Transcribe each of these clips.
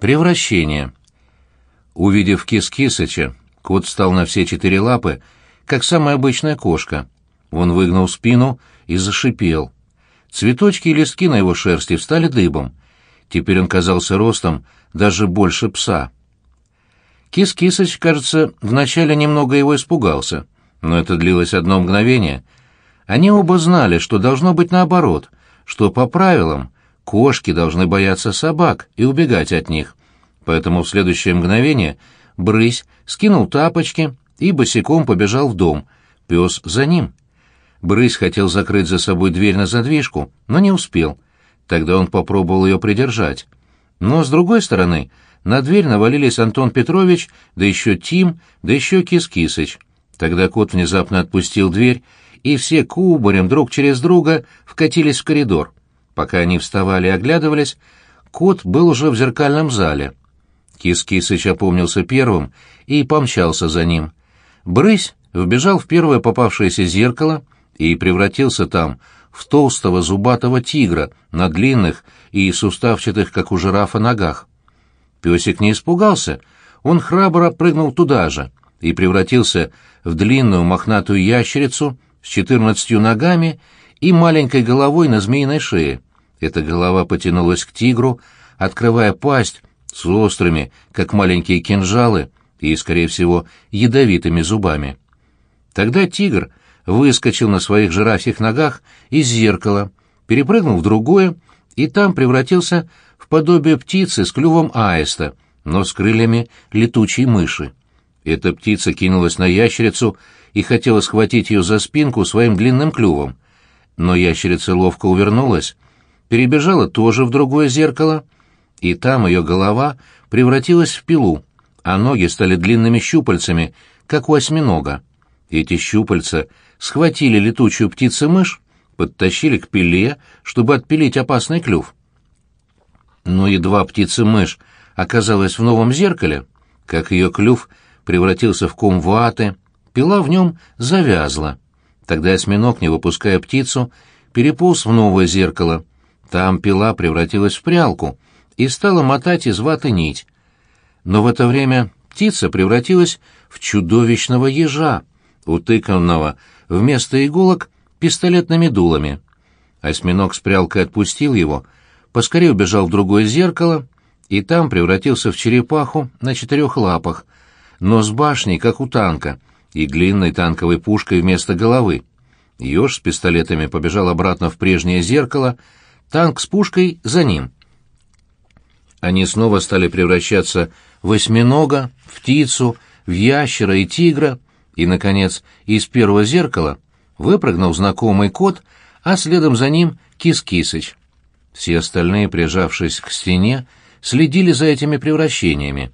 Превращение. Увидев Кис-Кисыча, кот встал на все четыре лапы, как самая обычная кошка. Он выгнул спину и зашипел. Цветочки и листки на его шерсти встали дыбом. Теперь он казался ростом даже больше пса. Кис-Кисыч, кажется, вначале немного его испугался, но это длилось одно мгновение. Они оба знали, что должно быть наоборот, что по правилам Кошки должны бояться собак и убегать от них. Поэтому в следующее мгновение брысь скинул тапочки и босиком побежал в дом. Пес за ним. Брысь хотел закрыть за собой дверь на задвижку, но не успел. Тогда он попробовал ее придержать. Но, с другой стороны, на дверь навалились Антон Петрович, да еще Тим, да еще Кис-Кисыч. Тогда кот внезапно отпустил дверь, и все кубарем друг через друга вкатились в коридор. Пока они вставали и оглядывались, кот был уже в зеркальном зале. Кис-Кисыч опомнился первым и помчался за ним. Брысь вбежал в первое попавшееся зеркало и превратился там в толстого зубатого тигра на длинных и суставчатых, как у жирафа, ногах. Песик не испугался, он храбро прыгнул туда же и превратился в длинную мохнатую ящерицу с четырнадцатью ногами и маленькой головой на змеиной шее. Эта голова потянулась к тигру, открывая пасть с острыми, как маленькие кинжалы, и, скорее всего, ядовитыми зубами. Тогда тигр выскочил на своих жирафьих ногах из зеркала, перепрыгнул в другое и там превратился в подобие птицы с клювом аиста, но с крыльями летучей мыши. Эта птица кинулась на ящерицу и хотела схватить ее за спинку своим длинным клювом. Но ящерица ловко увернулась, перебежала тоже в другое зеркало, и там ее голова превратилась в пилу, а ноги стали длинными щупальцами, как у осьминога. Эти щупальца схватили летучую птицу-мышь, подтащили к пиле, чтобы отпилить опасный клюв. Но едва птица-мышь оказалась в новом зеркале, как ее клюв превратился в ком ваты, пила в нем завязла. Тогда осьминог, не выпуская птицу, переполз в новое зеркало, там пила превратилась в прялку и стала мотать из ваты нить. Но в это время птица превратилась в чудовищного ежа, утыканного вместо иголок пистолетными дулами. Осьминог с прялкой отпустил его, поскорее убежал в другое зеркало и там превратился в черепаху на четырех лапах, но с башней, как у танка, и длинной танковой пушкой вместо головы. Еж с пистолетами побежал обратно в прежнее зеркало, танк с пушкой за ним. Они снова стали превращаться в осьминога, в птицу, в ящера и тигра, и, наконец, из первого зеркала выпрыгнул знакомый кот, а следом за ним Кис-Кисыч. Все остальные, прижавшись к стене, следили за этими превращениями.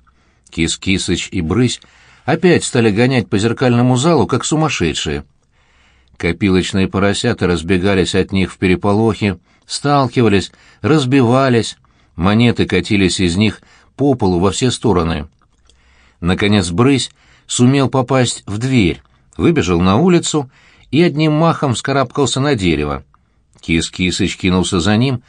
Кис-Кисыч и Брысь опять стали гонять по зеркальному залу, как сумасшедшие. Копилочные поросята разбегались от них в переполохе, сталкивались, разбивались, монеты катились из них по полу во все стороны. Наконец Брысь сумел попасть в дверь, выбежал на улицу и одним махом вскарабкался на дерево. Кис-Кисыч кинулся за ним,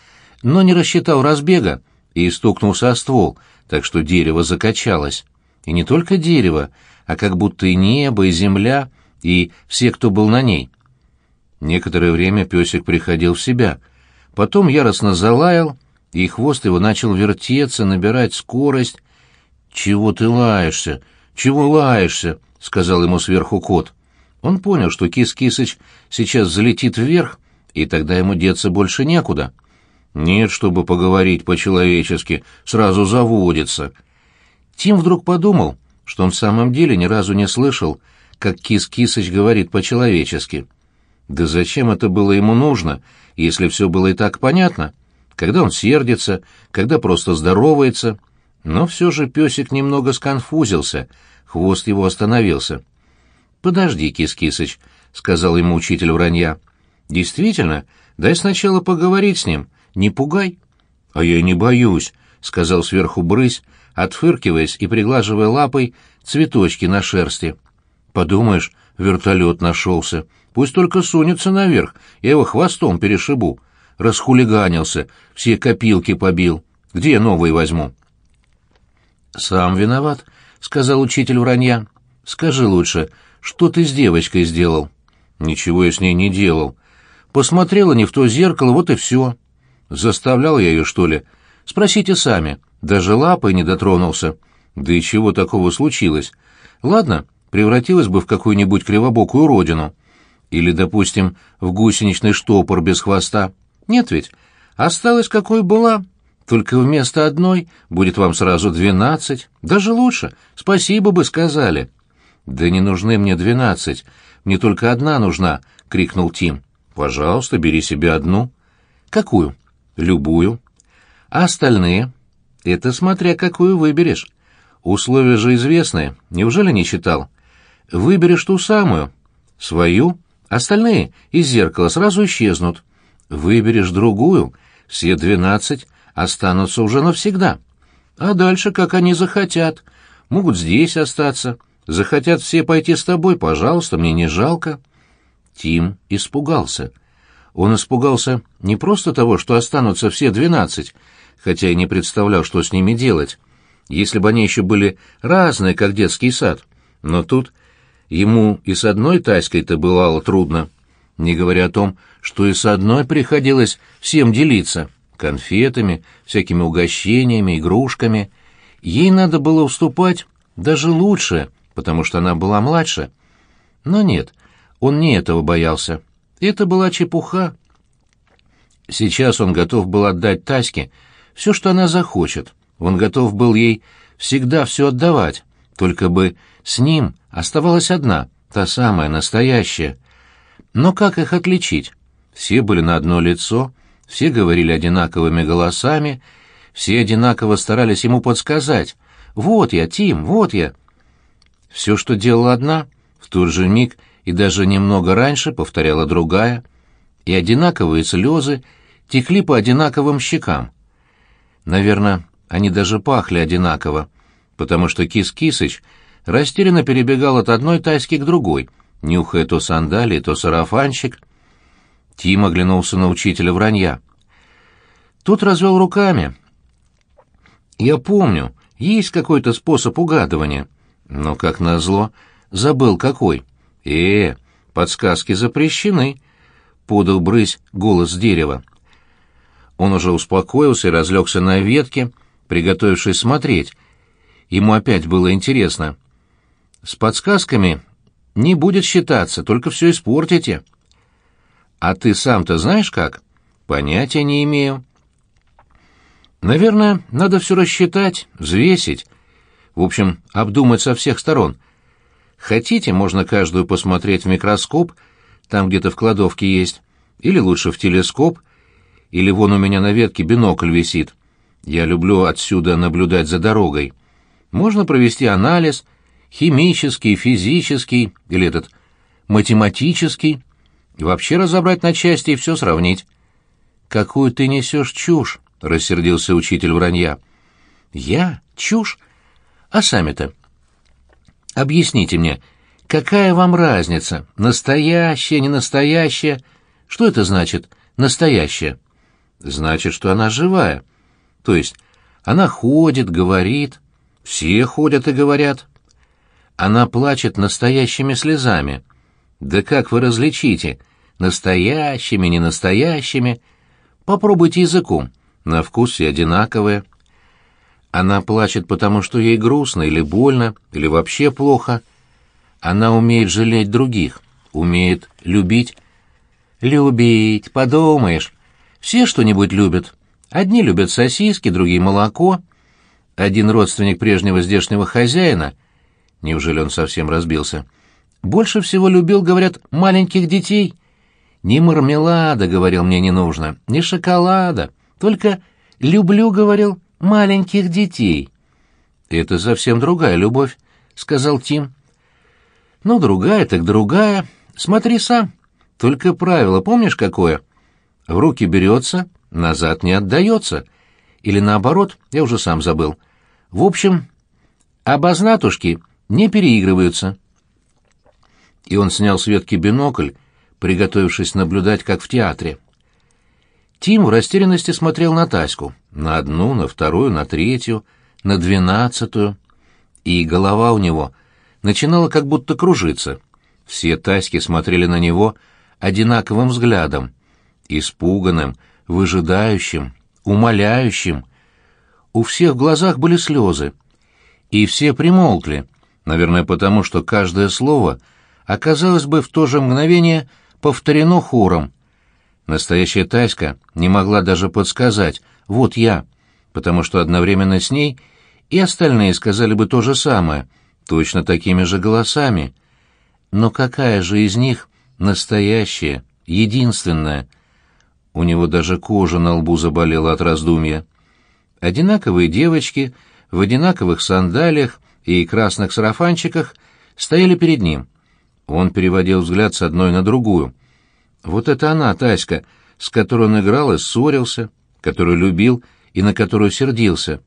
но не рассчитал разбега и стукнулся о ствол, так что дерево закачалось. И не только дерево, а как будто и небо, и земля, и все, кто был на ней. Некоторое время песик приходил в себя — Потом яростно залаял, и хвост его начал вертеться, набирать скорость. «Чего ты лаешься? Чего лаешься?» — сказал ему сверху кот. Он понял, что Кис-Кисыч сейчас залетит вверх, и тогда ему деться больше некуда. Нет, чтобы поговорить по-человечески, сразу заводится. Тим вдруг подумал, что он в самом деле ни разу не слышал, как Кис-Кисыч говорит по-человечески. Да зачем это было ему нужно, если все было и так понятно? Когда он сердится, когда просто здоровается. Но все же песик немного сконфузился, хвост его остановился. «Подожди, Кис-Кисыч», — сказал ему учитель вранья. «Действительно, дай сначала поговорить с ним, не пугай». «А я не боюсь», — сказал сверху брысь, отфыркиваясь и приглаживая лапой цветочки на шерсти. «Подумаешь, вертолет нашелся. Пусть только сунется наверх, я его хвостом перешибу. Расхулиганился, все копилки побил. Где я новые возьму?» «Сам виноват», — сказал учитель вранья. «Скажи лучше, что ты с девочкой сделал?» «Ничего я с ней не делал. Посмотрела не в то зеркало, вот и все. Заставлял я ее, что ли? Спросите сами. Даже лапой не дотронулся. Да и чего такого случилось? Ладно, превратилась бы в какую-нибудь кривобокую родину. Или, допустим, в гусеничный штопор без хвоста. Нет ведь? Осталась какой была. Только вместо одной будет вам сразу двенадцать. Даже лучше. Спасибо бы сказали. Да не нужны мне двенадцать. Мне только одна нужна, — крикнул Тим. Пожалуйста, бери себе одну. Какую? Любую. А остальные? Это смотря какую выберешь. Условия же известны. Неужели не читал? Выберешь ту самую. Свою. Остальные из зеркала сразу исчезнут. Выберешь другую. Все двенадцать останутся уже навсегда. А дальше, как они захотят. Могут здесь остаться. Захотят все пойти с тобой, пожалуйста, мне не жалко. Тим испугался. Он испугался не просто того, что останутся все двенадцать, хотя и не представлял, что с ними делать, если бы они еще были разные, как детский сад. Но тут ему и с одной Таськой-то бывало трудно, не говоря о том, что и с одной приходилось всем делиться конфетами, всякими угощениями, игрушками. Ей надо было уступать даже лучше, потому что она была младше. Но нет, он не этого боялся. Это была чепуха. Сейчас он готов был отдать Таське все, что она захочет. Он готов был ей всегда все отдавать, только бы с ним оставалась одна, та самая, настоящая. Но как их отличить? Все были на одно лицо, все говорили одинаковыми голосами, все одинаково старались ему подсказать. «Вот я, Тим, вот я!» Все, что делала одна, в тот же миг и даже немного раньше повторяла другая, и одинаковые слезы текли по одинаковым щекам. Наверное, они даже пахли одинаково, потому что Кис-Кисыч растерянно перебегал от одной тайски к другой, нюхая то сандалии, то сарафанчик. Тим оглянулся на учителя вранья. Тот развел руками. «Я помню, есть какой-то способ угадывания, но, как назло, забыл какой». «Э, подсказки запрещены», — подал брысь голос дерева. Он уже успокоился и разлегся на ветке, приготовившись смотреть. Ему опять было интересно. «С подсказками не будет считаться, только все испортите». «А ты сам-то знаешь как?» «Понятия не имею». «Наверное, надо все рассчитать, взвесить. В общем, обдумать со всех сторон. Хотите, можно каждую посмотреть в микроскоп, там где-то в кладовке есть, или лучше в телескоп, или вон у меня на ветке бинокль висит. Я люблю отсюда наблюдать за дорогой. Можно провести анализ, химический, физический, или этот, математический, и вообще разобрать на части и все сравнить. «Какую ты несешь чушь?» — рассердился учитель вранья. «Я? Чушь? А сами-то Объясните мне, какая вам разница, настоящая, не настоящая? Что это значит «настоящая»? Значит, что она живая. То есть она ходит, говорит, все ходят и говорят. Она плачет настоящими слезами. Да как вы различите, настоящими, не настоящими? Попробуйте языком, на вкус все одинаковые. Она плачет, потому что ей грустно или больно, или вообще плохо. Она умеет жалеть других, умеет любить. Любить, подумаешь. Все что-нибудь любят. Одни любят сосиски, другие — молоко. Один родственник прежнего здешнего хозяина, неужели он совсем разбился, больше всего любил, говорят, маленьких детей. Ни мармелада, говорил, мне не нужно, ни шоколада, только люблю, говорил, маленьких детей. Это совсем другая любовь, сказал Тим. Ну, другая так другая. Смотри сам. Только правило, помнишь какое? В руки берется, назад не отдается. Или наоборот, я уже сам забыл. В общем, обознатушки не переигрываются. И он снял с ветки бинокль, приготовившись наблюдать, как в театре. Тим в растерянности смотрел на Таську. На одну, на вторую, на третью, на двенадцатую. И голова у него начинала как будто кружиться. Все Таськи смотрели на него одинаковым взглядом, испуганным, выжидающим, умоляющим. У всех в глазах были слезы. И все примолкли, наверное, потому что каждое слово оказалось бы в то же мгновение повторено хором. Настоящая Таська не могла даже подсказать «вот я», потому что одновременно с ней и остальные сказали бы то же самое, точно такими же голосами. Но какая же из них настоящая, единственная? У него даже кожа на лбу заболела от раздумья. Одинаковые девочки в одинаковых сандалиях и красных сарафанчиках стояли перед ним. Он переводил взгляд с одной на другую. Вот это она, Таська, с которой он играл и ссорился, которую любил и на которую сердился.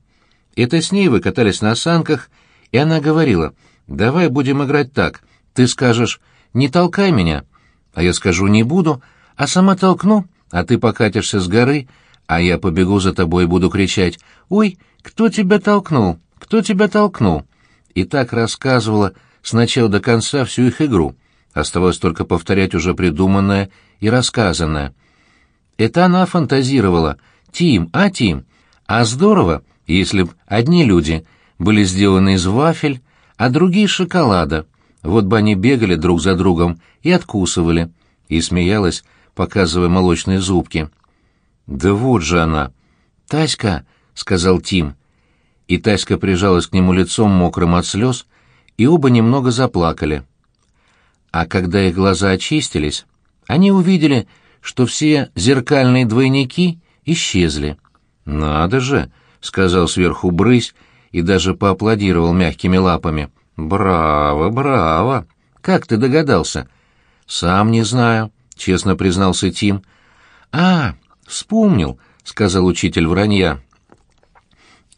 Это с ней вы катались на санках, и она говорила, «Давай будем играть так. Ты скажешь, не толкай меня, а я скажу, не буду, а сама толкну, а ты покатишься с горы, а я побегу за тобой и буду кричать, «Ой, кто тебя толкнул? Кто тебя толкнул?» И так рассказывала с начала до конца всю их игру. Оставалось только повторять уже придуманное и рассказанное. Это она фантазировала. «Тим, а, Тим? А здорово, если б одни люди были сделаны из вафель, а другие шоколада. Вот бы они бегали друг за другом и откусывали». И смеялась, показывая молочные зубки. «Да вот же она!» «Таська!» — сказал Тим. И Таська прижалась к нему лицом мокрым от слез, и оба немного заплакали. А когда их глаза очистились, они увидели, что все зеркальные двойники исчезли. «Надо же!» — сказал сверху брысь и даже поаплодировал мягкими лапами. «Браво, браво! Как ты догадался?» «Сам не знаю», — честно признался Тим. «А, «Вспомнил», — сказал учитель вранья.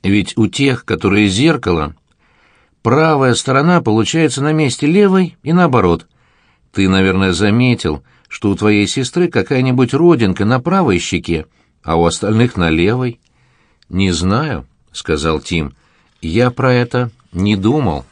«Ведь у тех, которые зеркало, правая сторона получается на месте левой и наоборот. Ты, наверное, заметил, что у твоей сестры какая-нибудь родинка на правой щеке, а у остальных на левой». «Не знаю», — сказал Тим. «Я про это не думал».